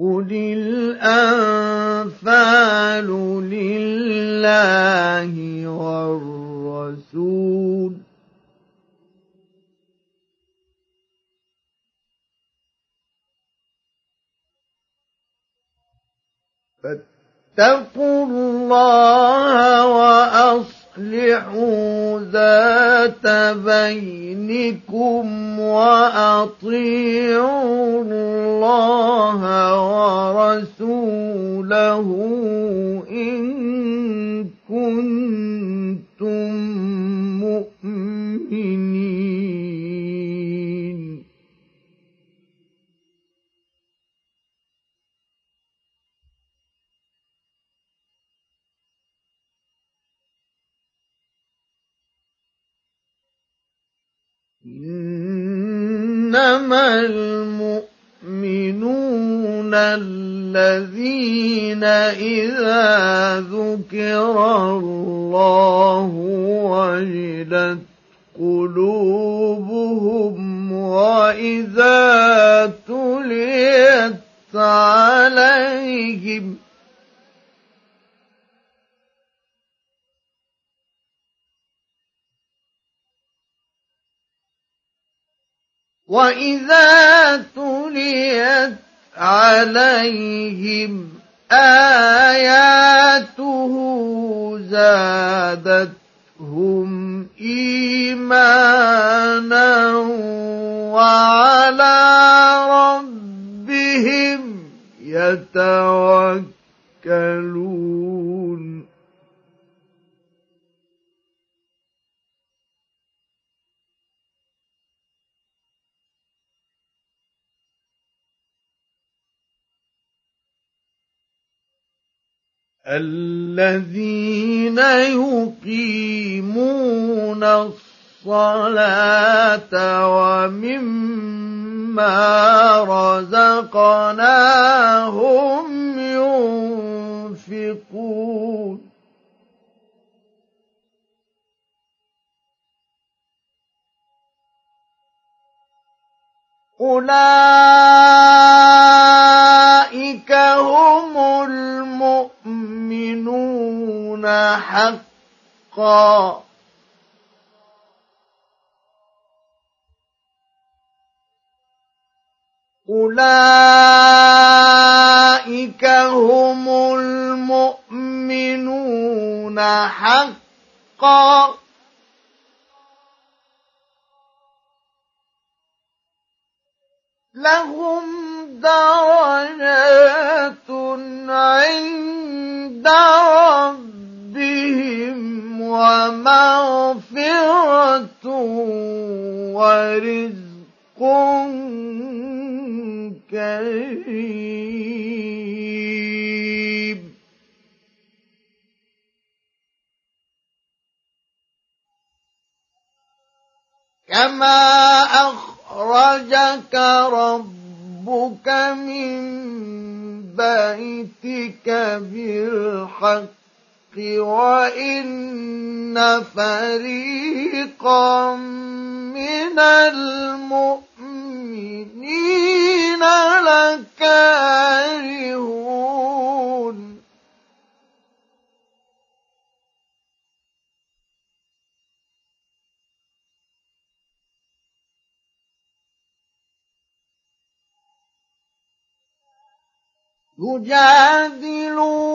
قل الأنفال لله والرسول فاتقوا الله وأصلحوا ذات بينكم وأطيعوا الله ورسوله إن كنتم مؤمنين. إنما المؤمنون الذين إذا ذكر الله وجلت قلوبهم وإذا تليت عليهم وإذا تليت عليهم آياته زادتهم إيمانا وعلى ربهم يتوكلون الذين يقيمون الصلاة ومما رزقناهم ينفقون. أولئك هم المؤمنون حقا. أولئك هم المؤمنون حقا. لهم درجات عند ربهم. ومغفرة ورزق كريم. كما أخرجك ربك من بيتك بالحق وإن فريقا من المؤمنين لكارهون. يجادلونك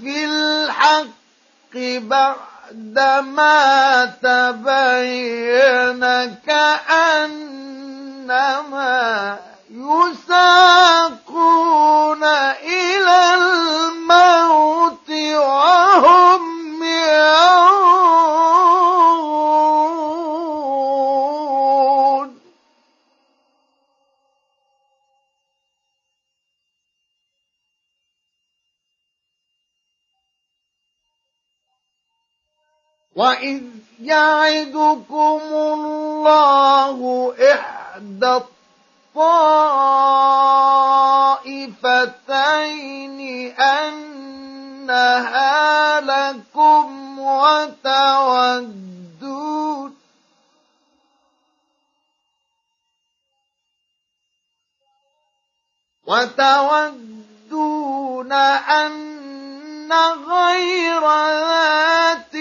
في الحق بعدما تبين كأنما يساقون إلى الموت وهم ينظرون وإذ يعدكم الله إحدى الطائفتين أنها لكم وتودون وتودون أن غير ذات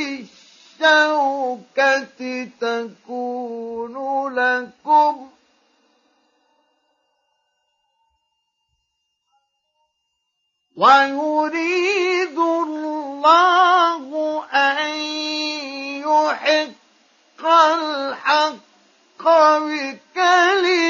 الشوكة تكون لكم. ويريد الله أن يحق الحق بكلماته.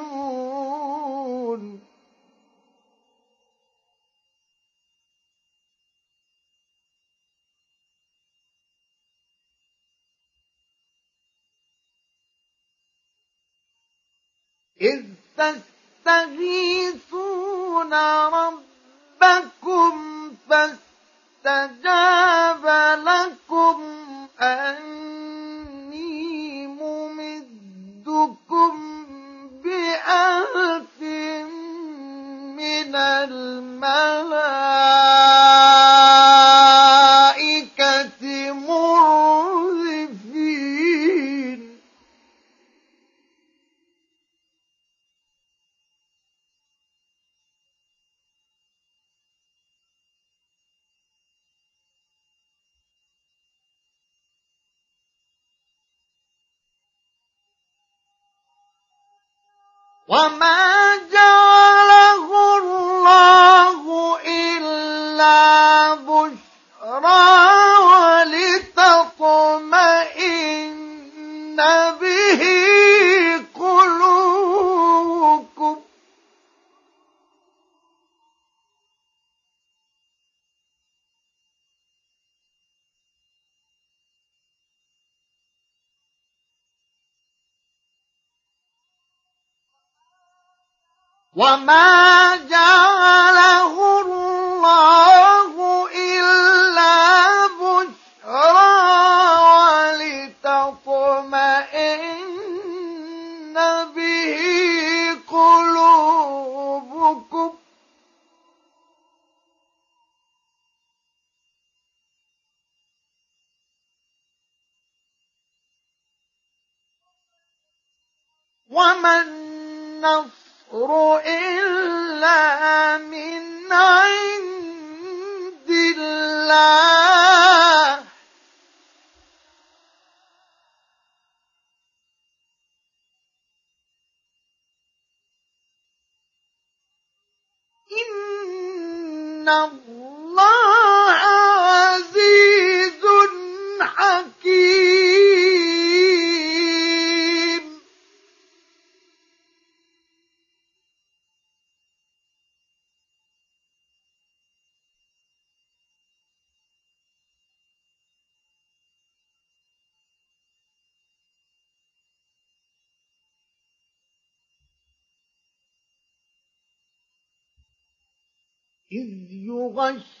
إذ تستغيثون ربكم فاستجاب لكم أني ممدكم بألف من الملائكة. وما جعله وما جعله إذ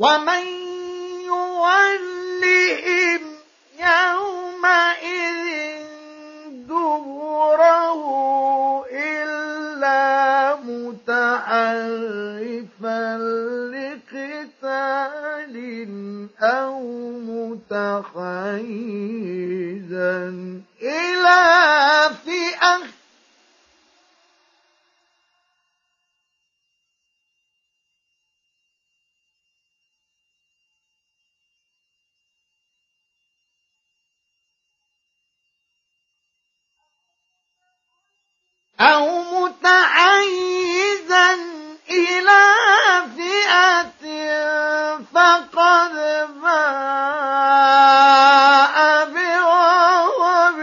ومن يولهم يومئذ دبره إلا متحرفا لقتال أو متحيزا إلى فئة أو متحيزا إلى فئة فقد باء بغضب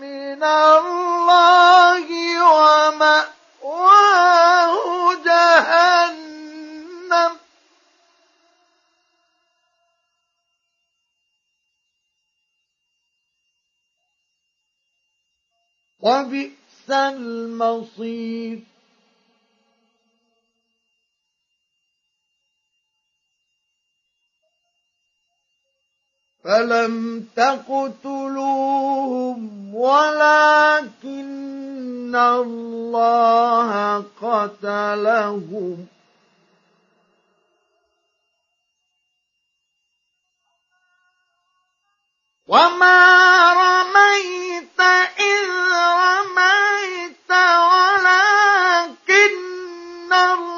من الله ومأواه جهنم. وبئس المصير. فلم تقتلوهم ولكن الله قتلهم. وما رميت إذ رميت ولكن الله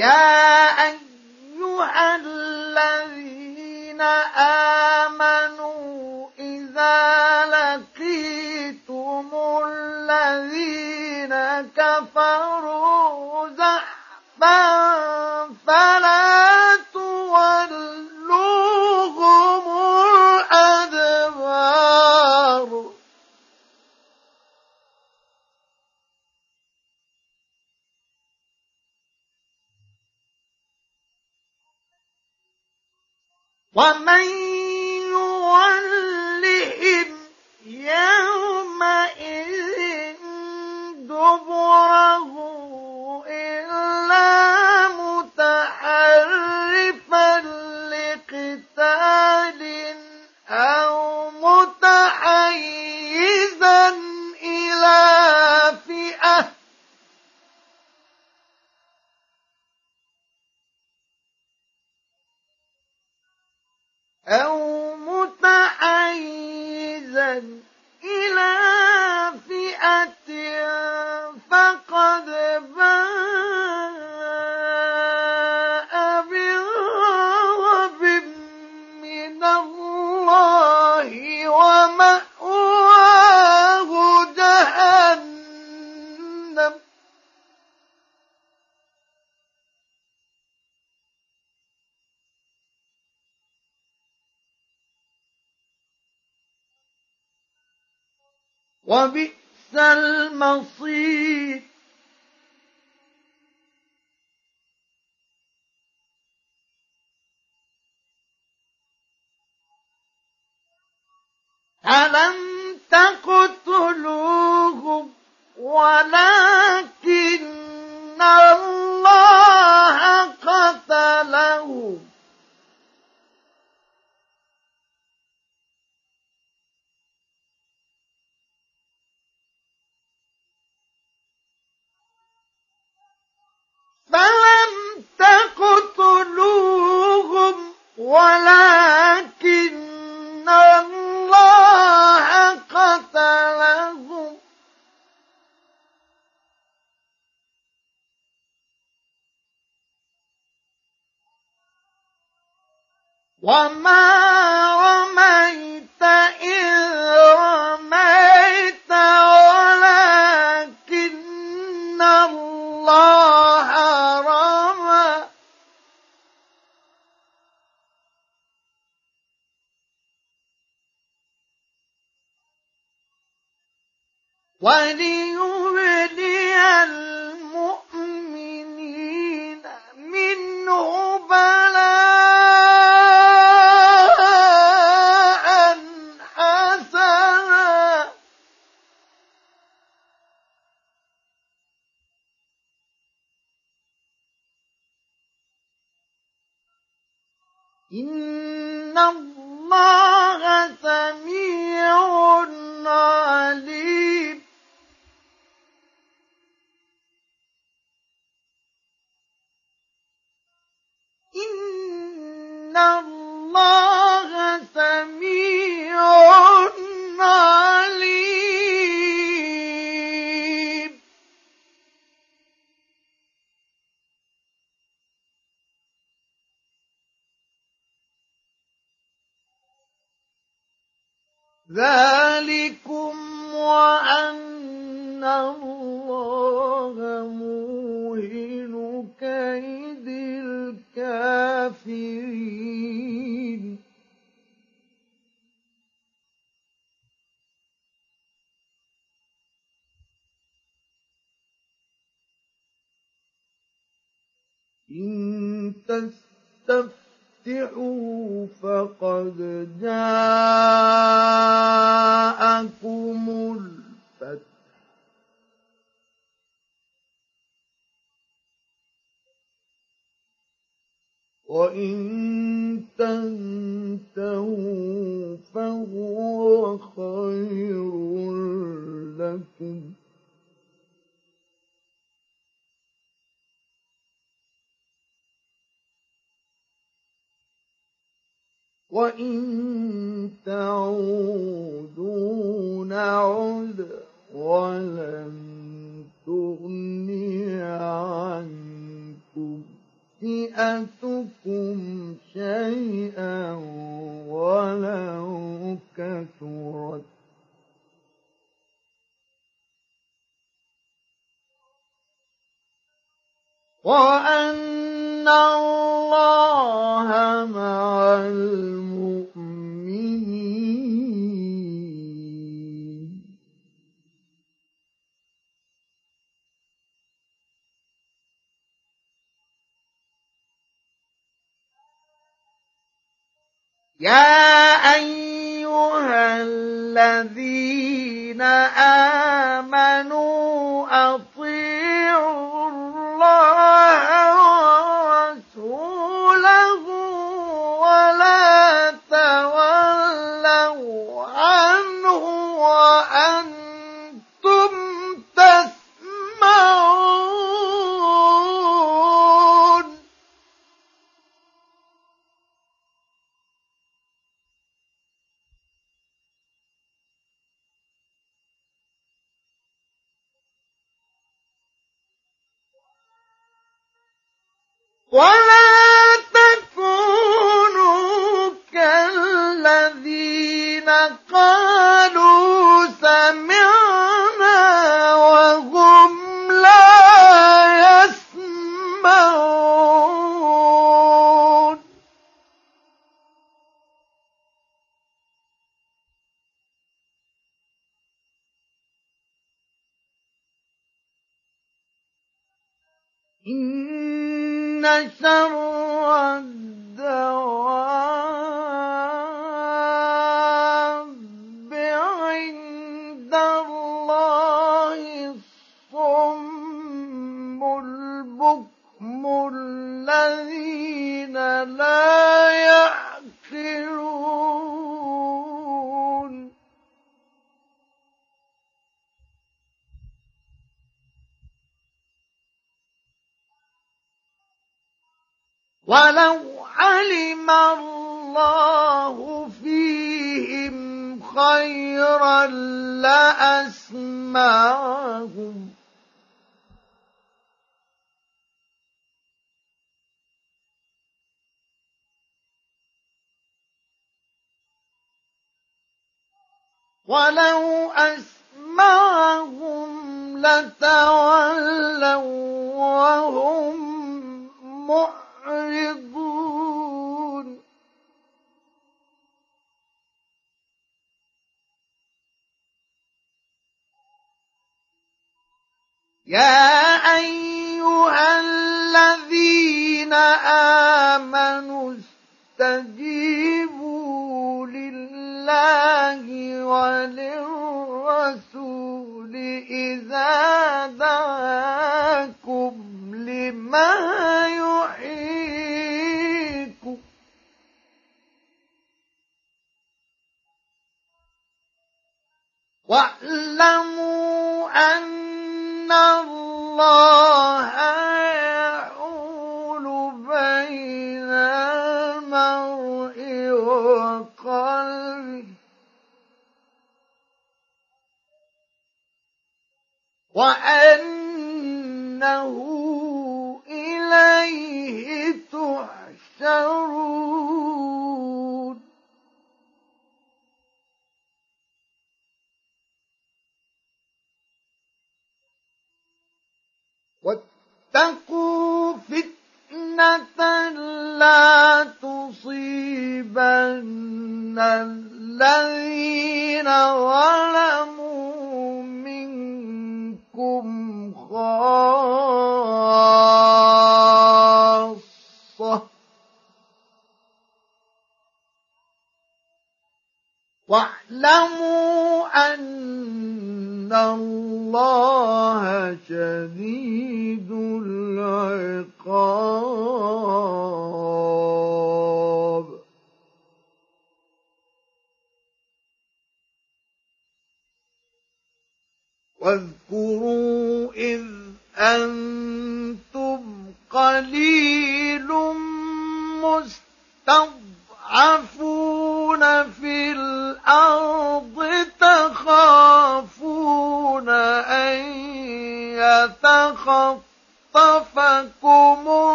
يا أيها الذين آمنوا إذا لقيتم الذين كفروا زحفا ومن يولهم يومئذ دبره أو متحيزا. وما ذلكم وأن الله موهن كيد الكافرين إن تستفتحوا فقد جاءكم الفتح. وإن تنتهوا فهو خير لكم. وإن تعودوا نعد ولن تغني عنكم فئتكم شيئا ولو كثرت وأن الله مع المؤمنين يا أيها الذين آمنوا أطيعوا الله ورسوله ولا تولوا عنه وأنتم ولا ولو أسمعهم واتقوا فتنة لا تصيبن الذين ظلموا منكم خاصة واعلموا أن الله شديد العقاب واذكروا إذ أنتم قليل مستضعفون في الأرض تخافون أن يتخطفكم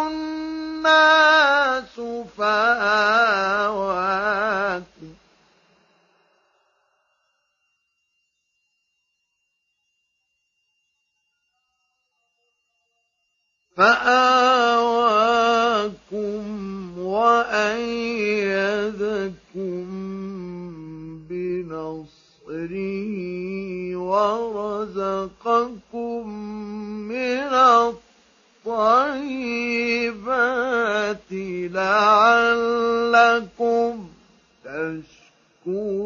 الناس فآواكم فآواكم وأيدكم بنصره ورزقكم من الطيبات لعلكم تشكرون.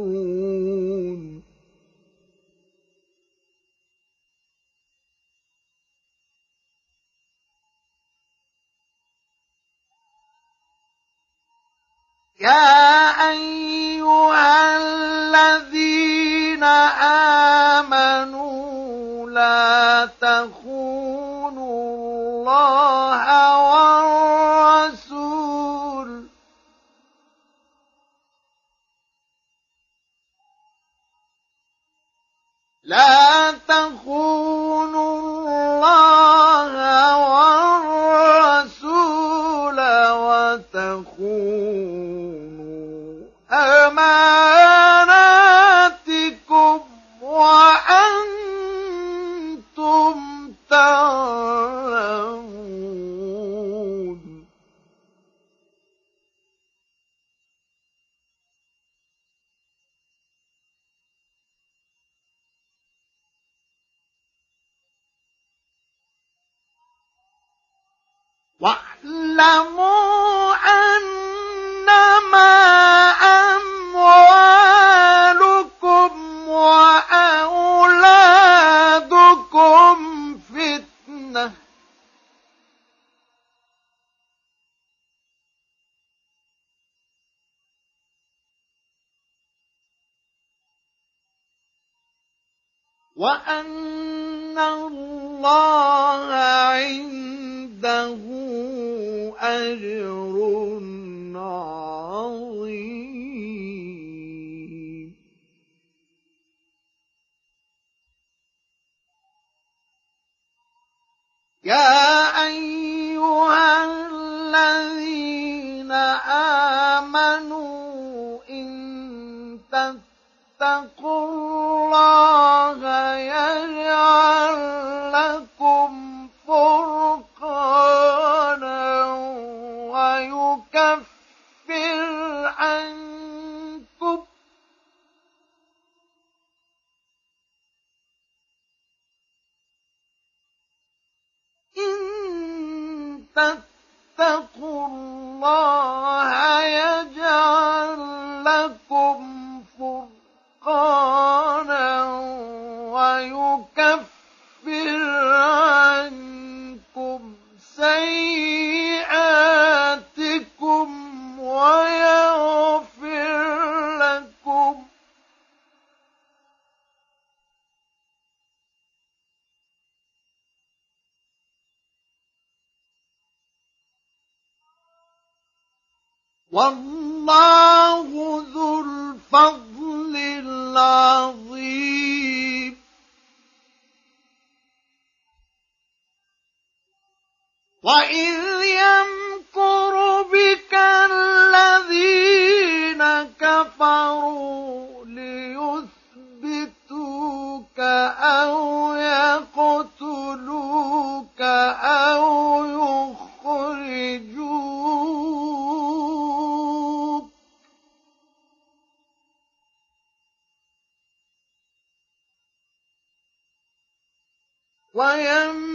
يا أيها الذين آمنوا لا تخونوا الله والرسول لا تخونوا الله والرسول أماناتكم وأنتم تعلمون. واعلموا وأن الله عنده أجر عظيم. يا أيها الذين آمنوا إن تتقوا الله يجعل والله ويم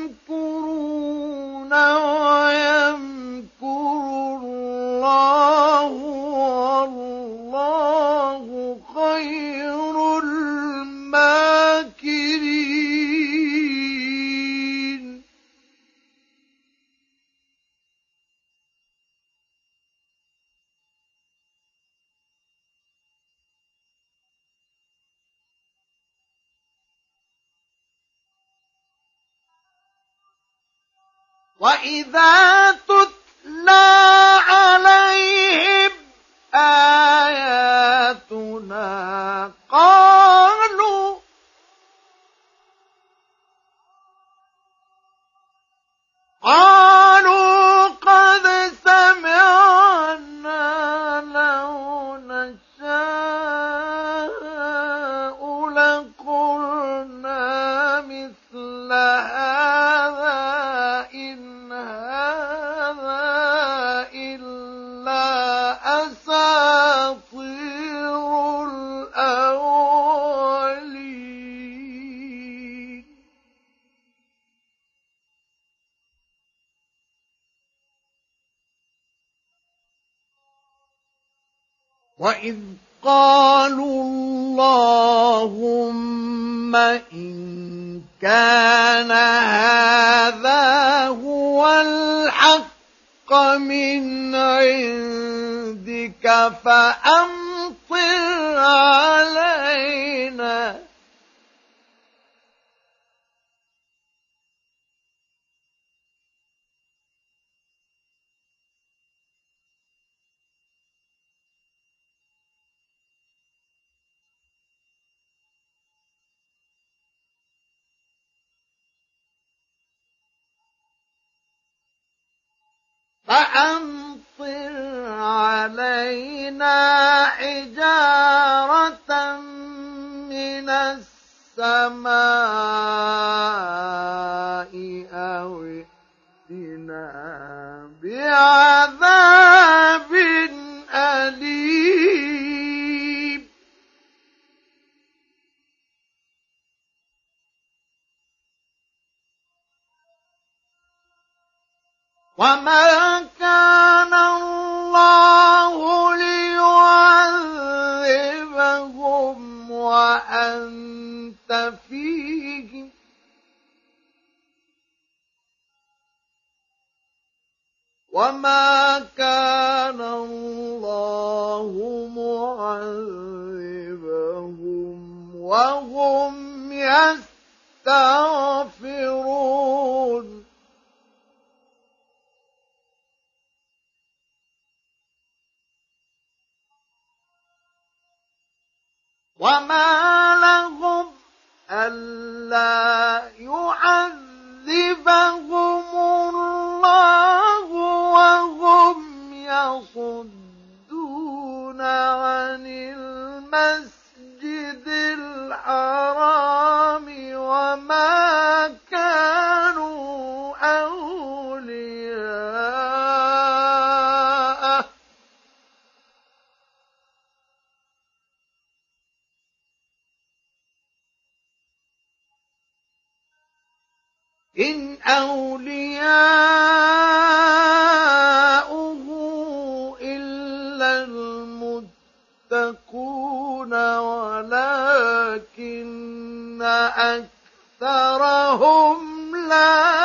إذا وما كان الله ليعذبهم وأنت فيهم وما كان الله معذبهم وهم يستعون وما لهم ألا يعذبهم الله وهم يصدون عن المسجد الحرام إن أولياؤه إلا المتقون ولكن أكثرهم لا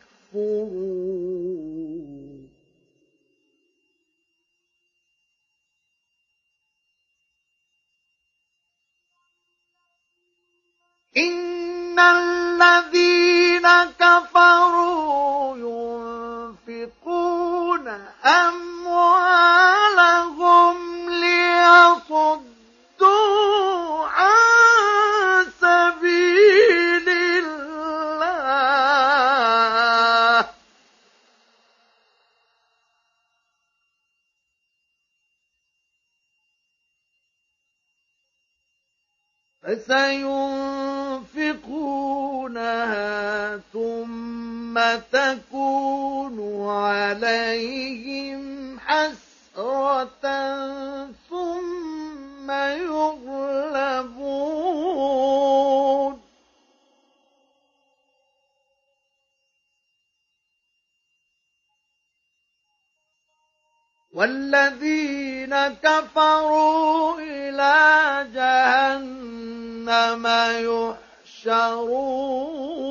إن الذين كفروا تكون عليهم حسرة ثم يغلبون. والذين كفروا إلى جهنم يحشرون.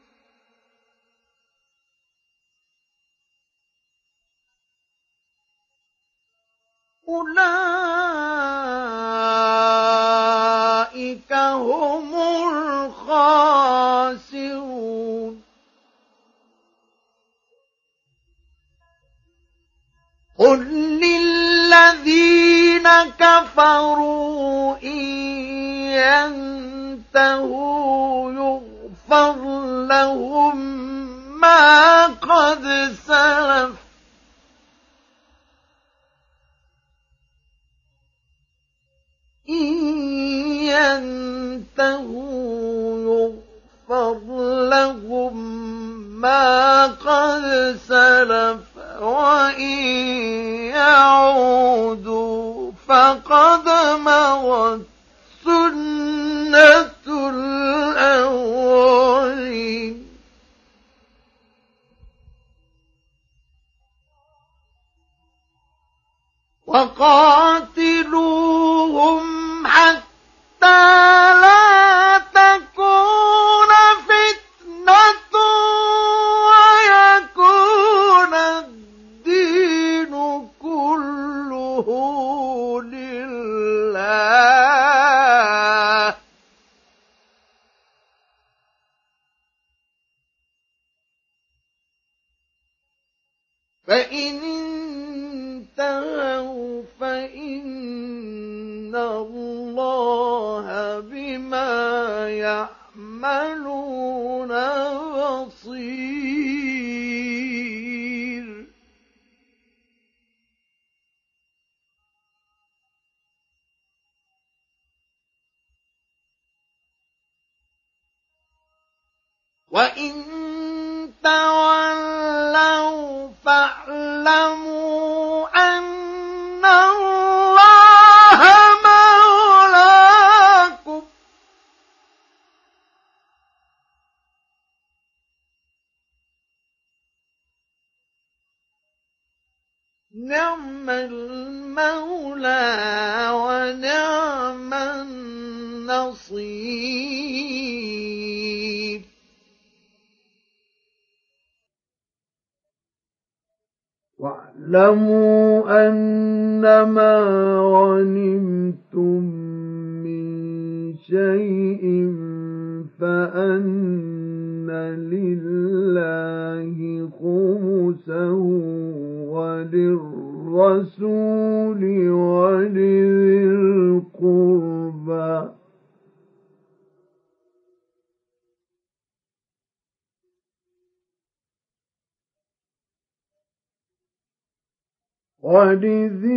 أولئك هم الخاسرون قل للذين كفروا إن ينتهوا يغفر لهم ما قد سلف إن ينتهوا يغفر لهم ما قد سلف وإن يعودوا فقد مضت سنة الأولين وقاتلوهم القربى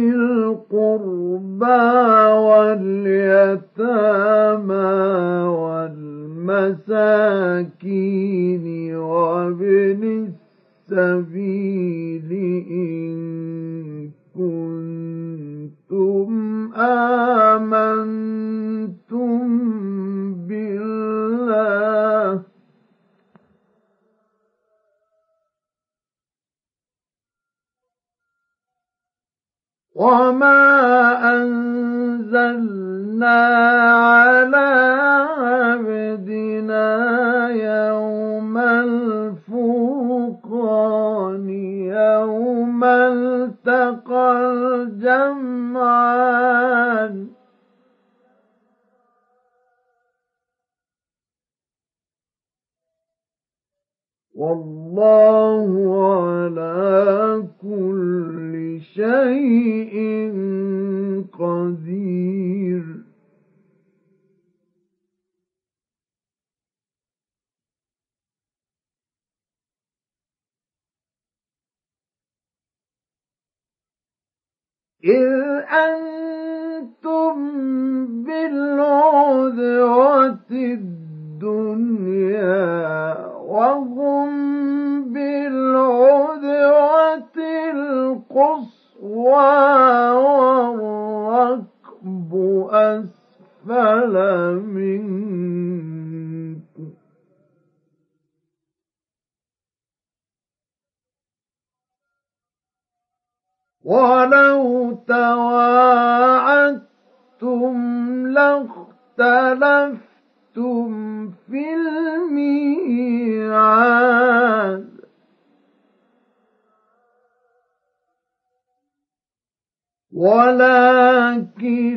إذ أنتم بالعدوة الدنيا وهم بالعدوة القصوى والركب أسفل منكم ولو تواعدتم لاختلفتم في الميعاد. ولكن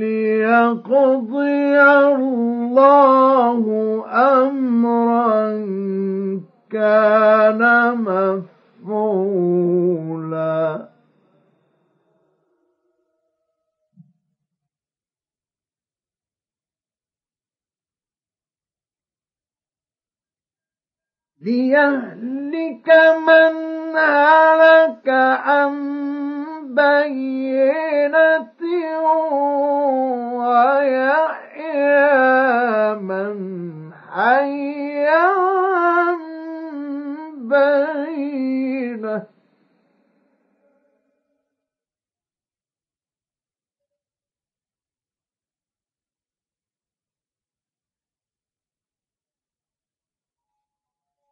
ليقضي الله أمرا كان مفعولا. ليهلك من هلك عن بينة ويحيى من حي عن بينة.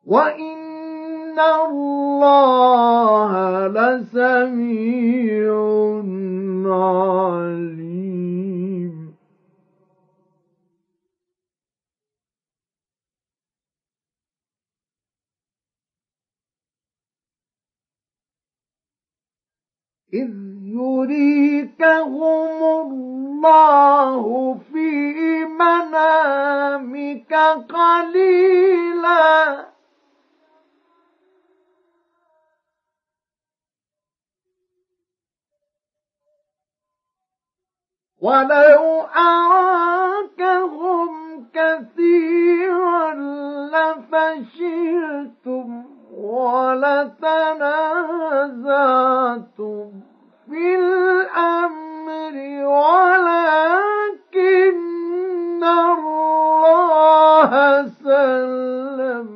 وإن الله لسميع عليم إذ يريكهم الله في منامك قليلاً ولو أراكهم كثيرا لفشلتم ولتنازعتم في الأمر ولكن الله سلم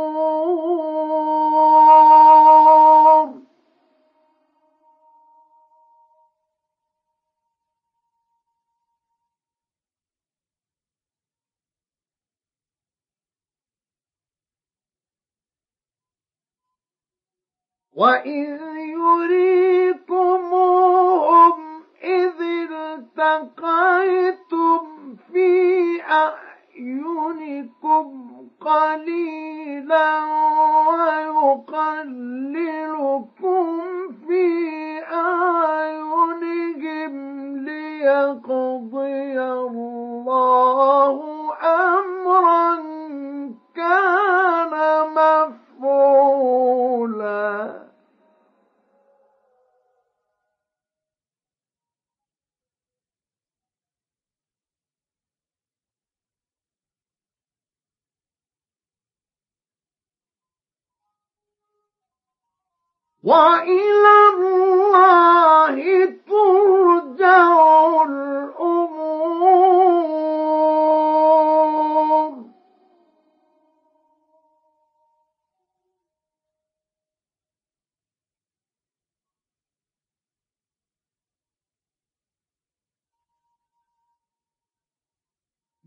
وإذ يريكموهم إذ التقيتم في أعينكم قليلا ويقللكم في أعينهم ليقضي الله أمرا كان مفعولا وإلى الله ترجع الأمور.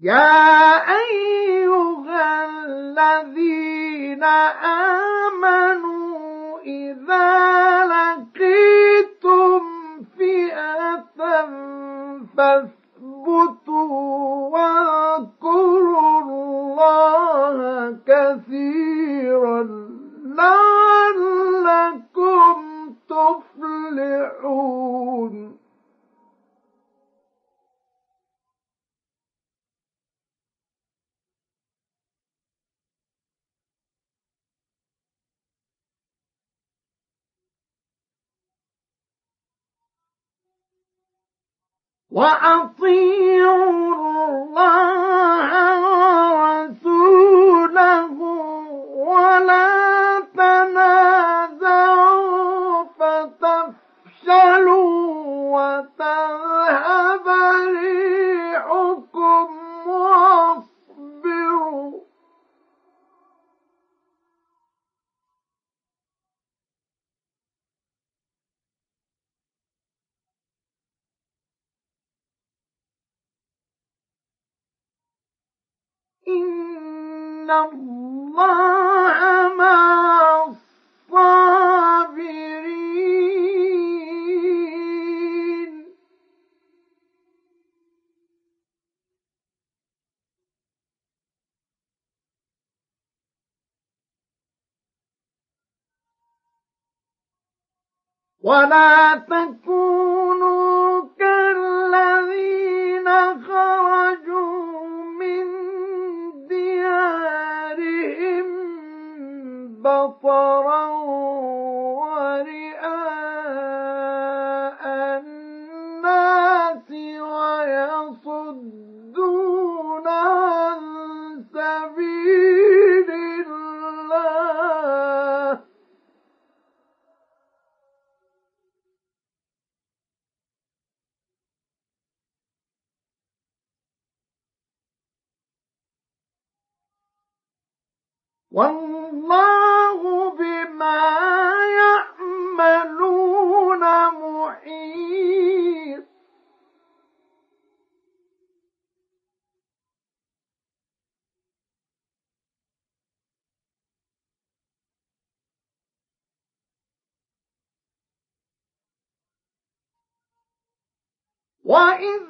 يا أيها الذين آمنوا إذا لقيتم فئة فاثبتوا واذكروا الله كثيرا وأطيعوا الله ورسوله ولا تنازعوا إن الله مع الصابرين ولا تكونوا كالذين خرجوا من بطرا والله بما يعملون محيط. وإذ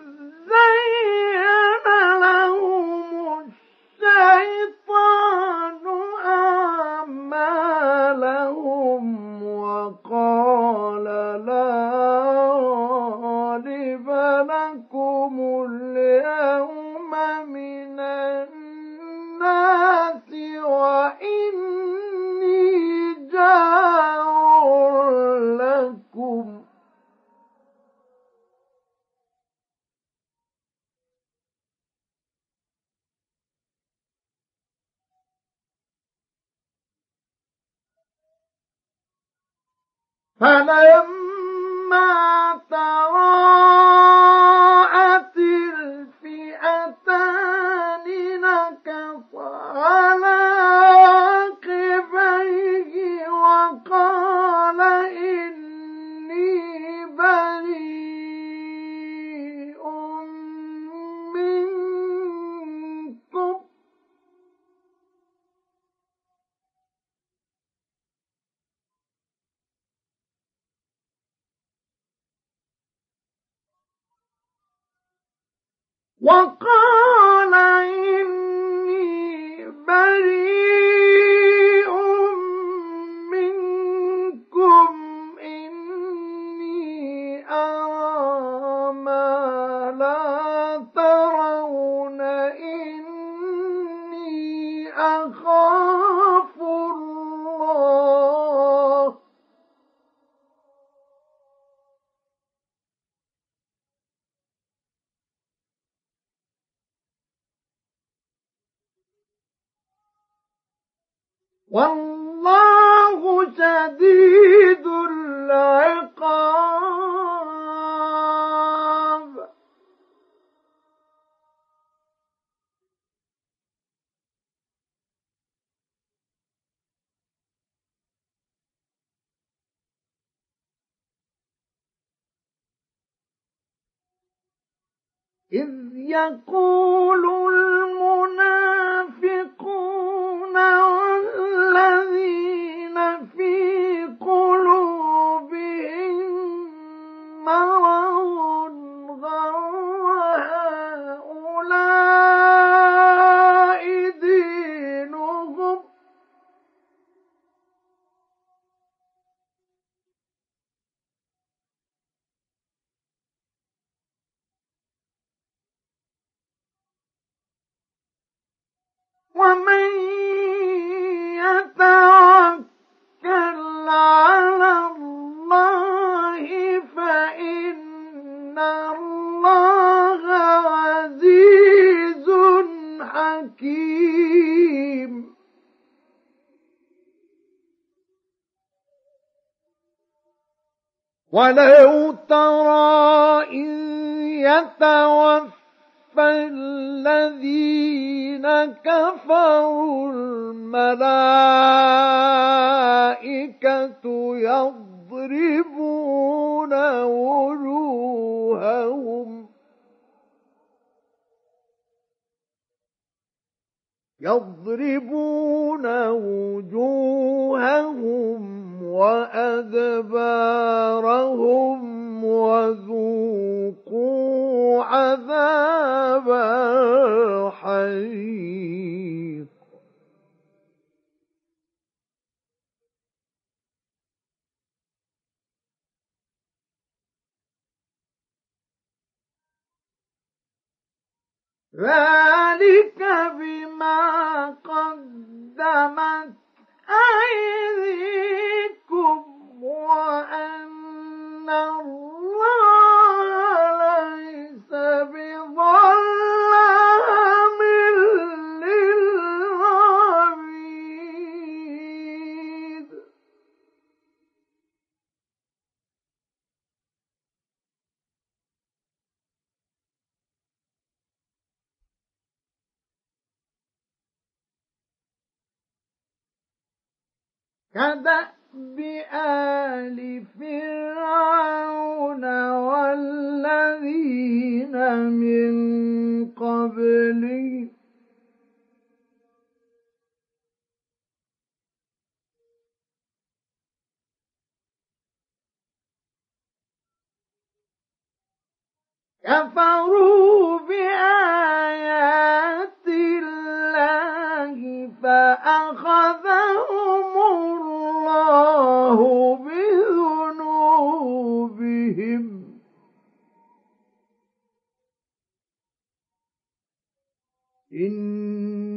زين فلما تراءت وقال إذ يقول ولو ترى إذ يتوفى فالذين كفروا الملائكة يضربون وجوههم يضربون ذلك كدأب آل فرعون والذين من قبلهم. كفروا بآيات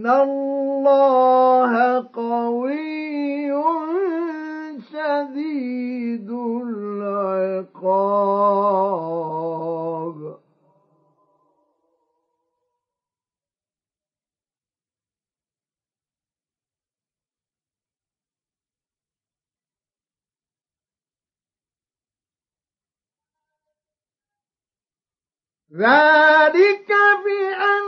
إن الله قوي شديد العقاب ذلك بأن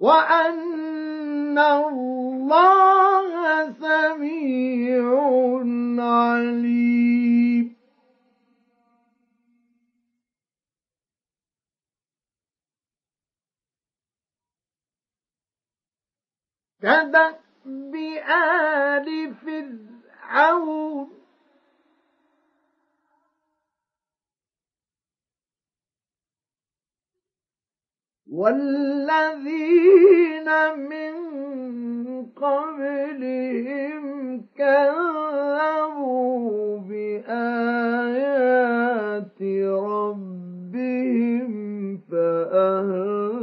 وأن الله سميع عليم. كدأب آل فرعون والذين من قبلهم كذبوا بآيات ربهم فأهلكناهم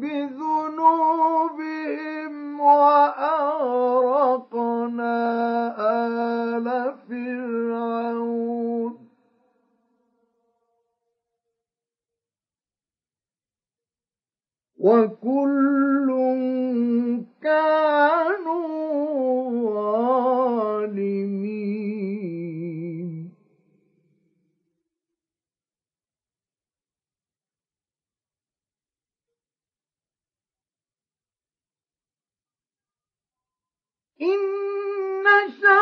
بذنوبهم وأغرقنا آل فرعون. وكل كانوا ظالمين. إن شر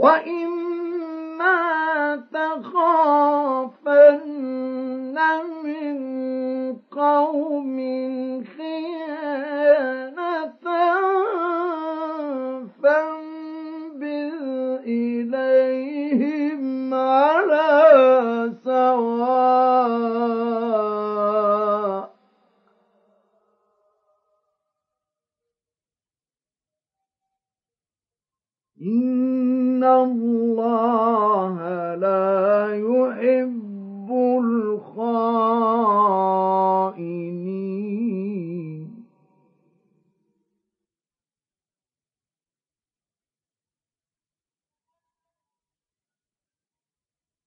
وإما تخافن من قوم خيانة فانبذ إليهم على سواء إن الله لا يحب الخائنين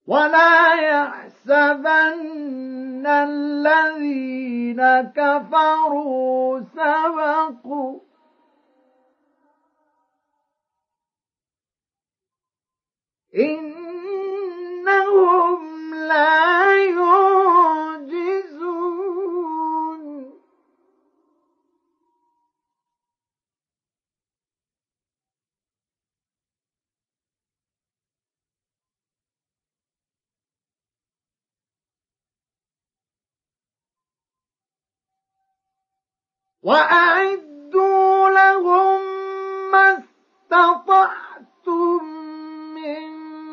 ولا يحسبن الذين كفروا سبقوا إنهم لا يعجزون. وأعدوا لهم ما استطعتم من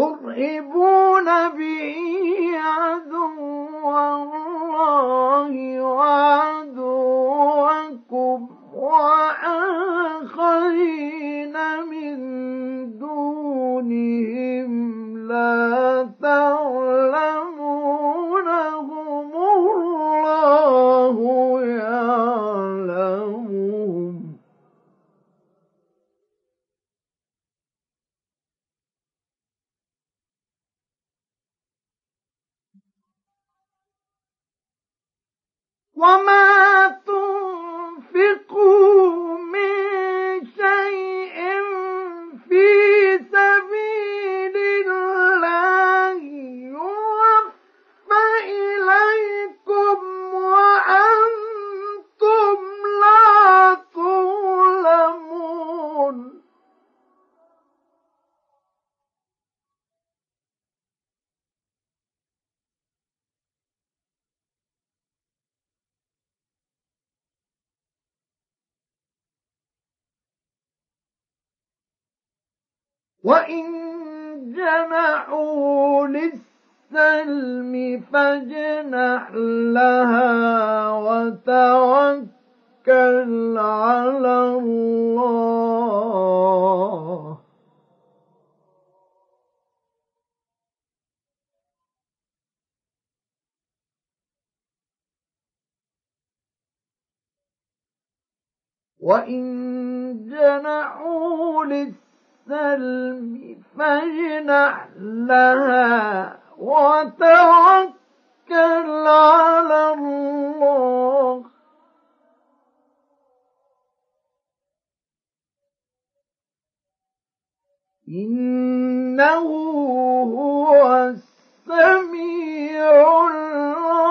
ترهبون به عدو الله وعدوكم وآخرين من دونهم لا تعلمونهم الله وما تنفقوا من شيء في سبيل الله وإن جنحوا للسلم فاجنح لها وتوكل على الله وإن جنحوا للسلم فاجنح لها وتوكل على الله. إنه هو السميع العليم.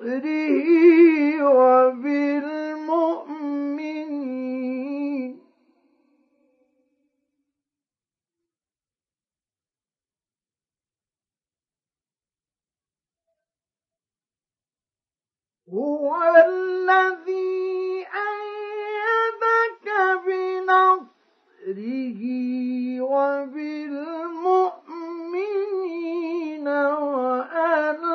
بنصره وبالمؤمنين. هو الذي أيدك بنصره وبالمؤمنين وألف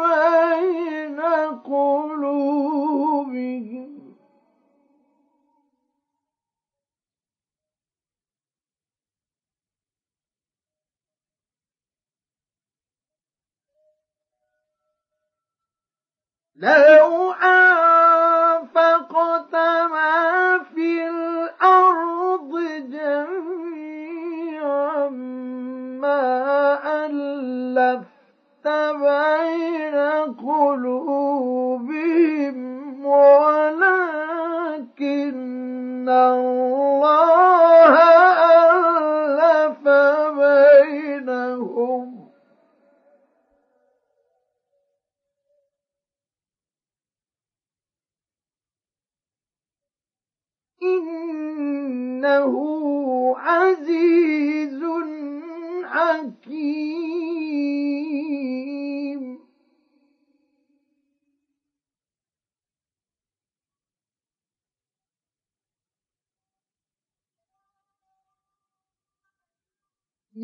بين قلوبهم. لو أنفقت ما في الأرض جميعا ما ألفت بين قلوبهم ولكن الله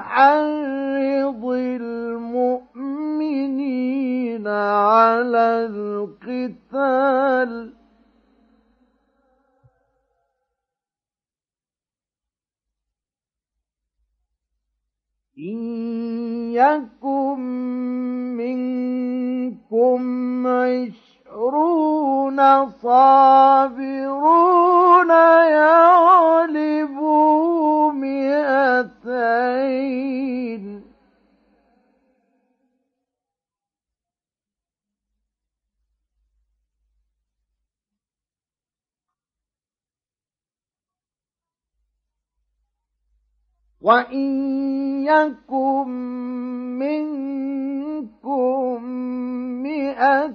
حرض المؤمنين على القتال. إن يكن منكم عشرون صابرون يغلبوا مئتين وإن يكن منكم مئة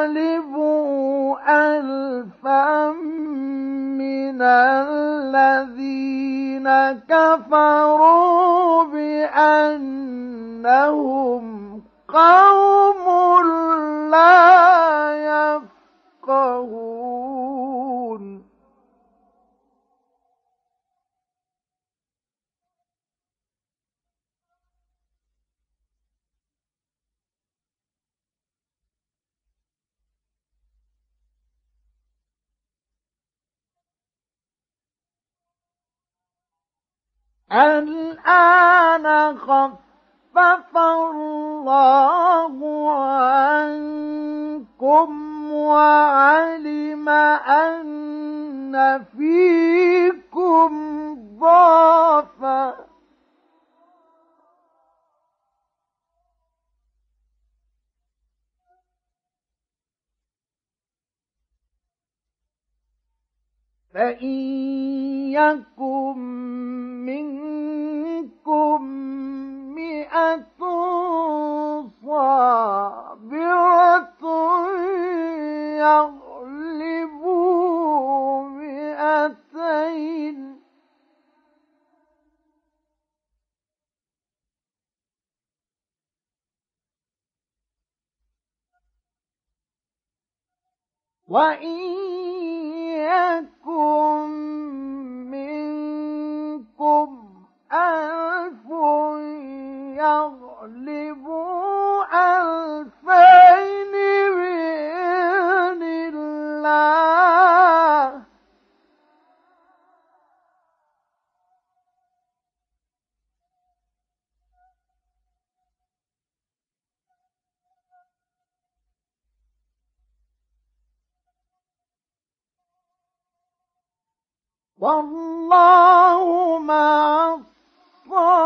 يغلبوا ألفا من الذين كفروا بأنهم قوم لا يفقهون الآن خفف الله عنكم وعلم أن فيكم ضعفا. فإن يكن منكم مئة صابرة يغلبوا مئتين وإن يكن منكم ألف يغلبوا والله مع الصابرين.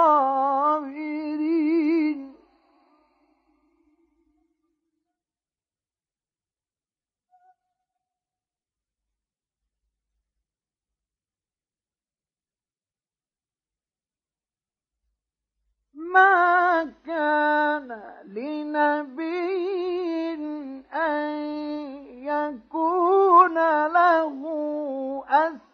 ما كان لنبي أن يكون له أسر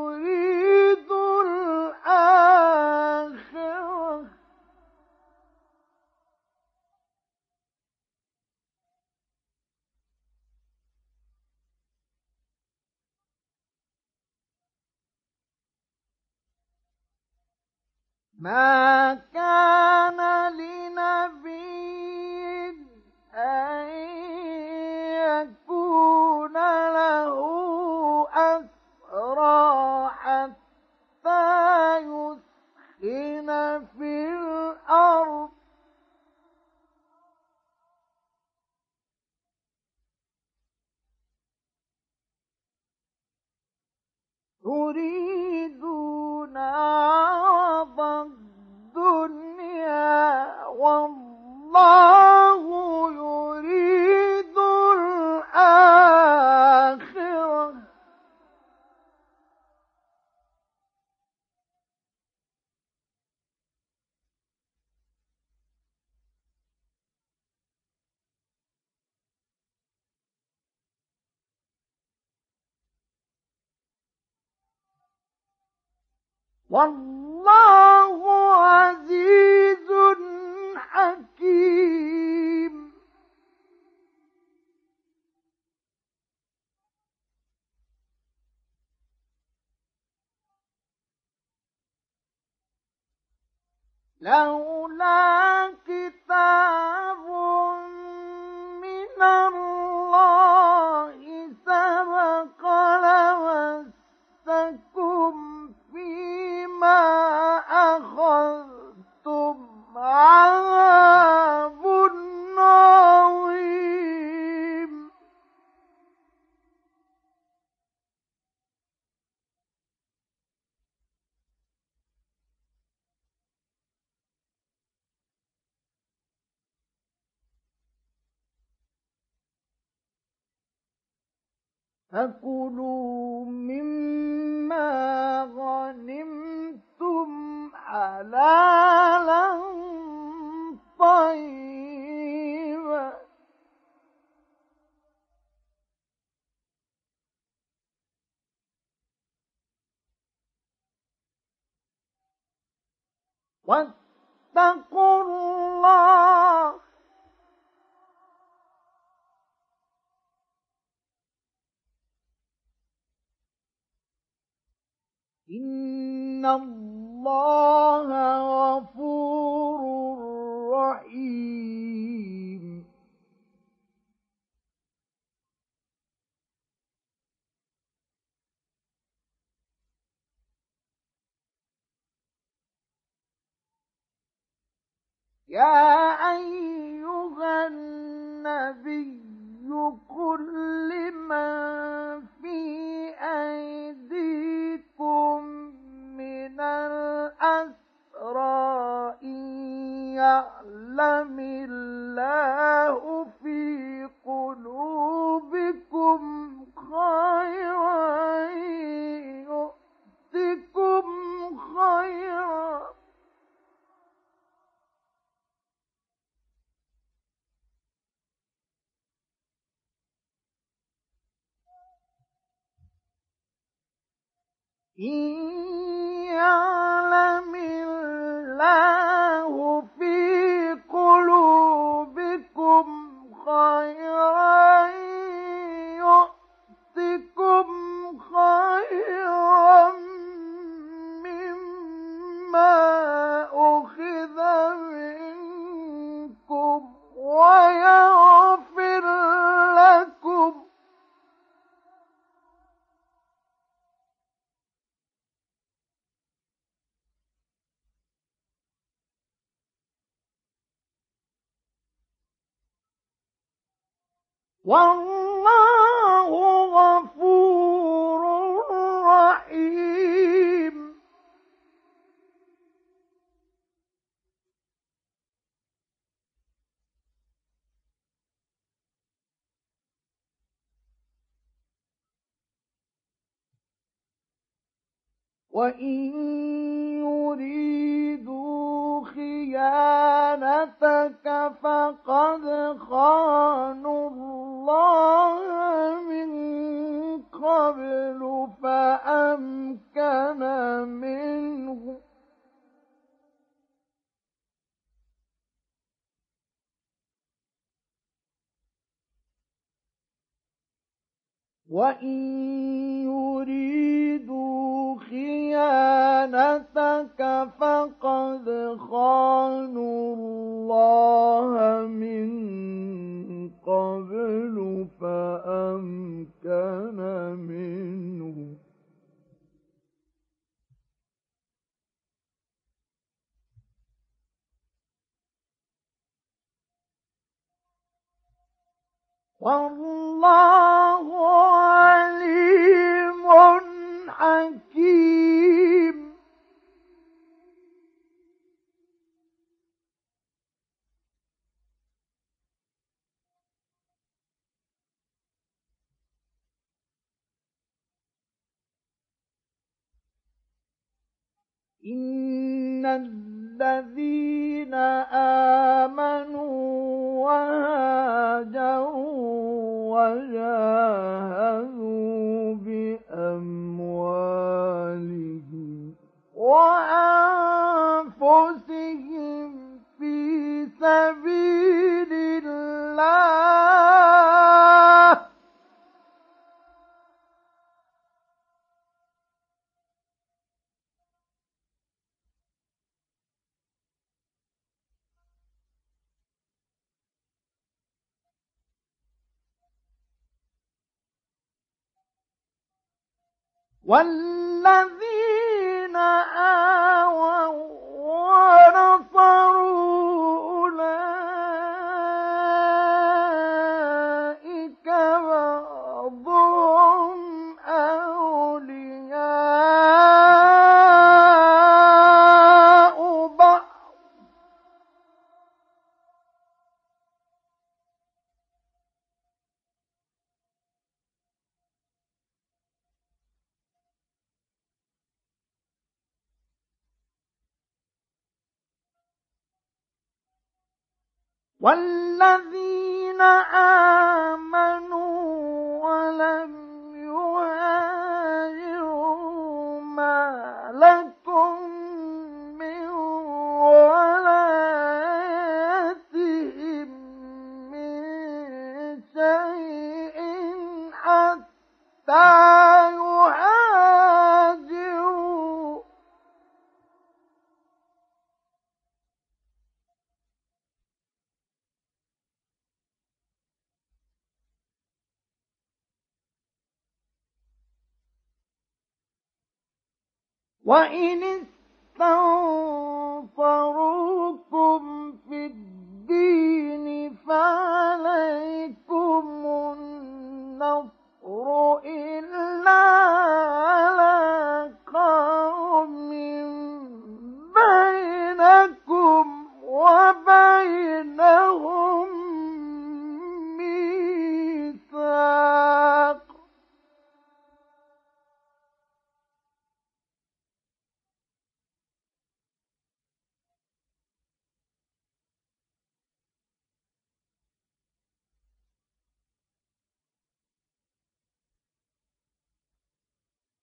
ما كان لولا فكلوا مما غنمتم حلالا طيبا واتقوا الله إن الله غفور رحيم يا أيها النبي كل من ربك فقل والذين آمنوا وال وإن استنصروكم في الدين فعليكم النصر إلا على قوم بينكم وبينهم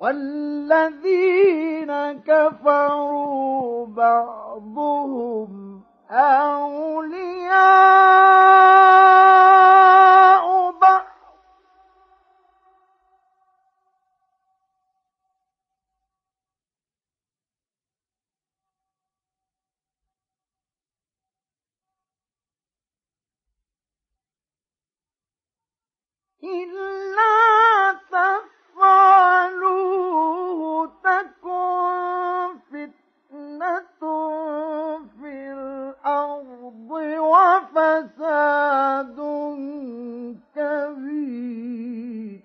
والذين كفروا بعضهم أولياء بعض. إلا تكن فتنة في الأرض وفساد كبير.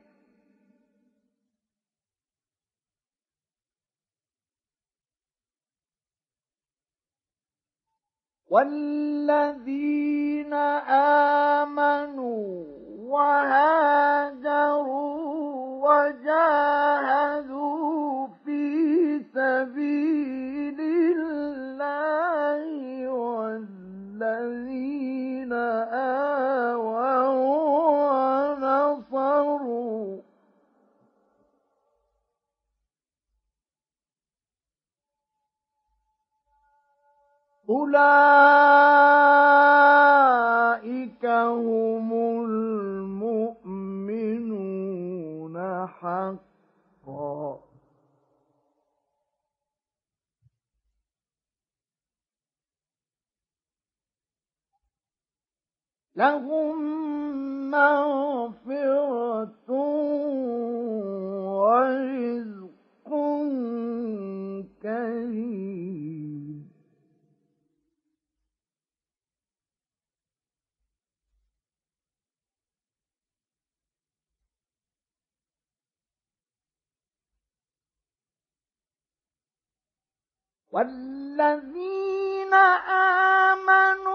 والذين آمنوا وهاجروا وجاهدوا في سبيل الله والذين آووا ونصروا. أولئك لهم مغفرة ورزق كريم. والذين آمنوا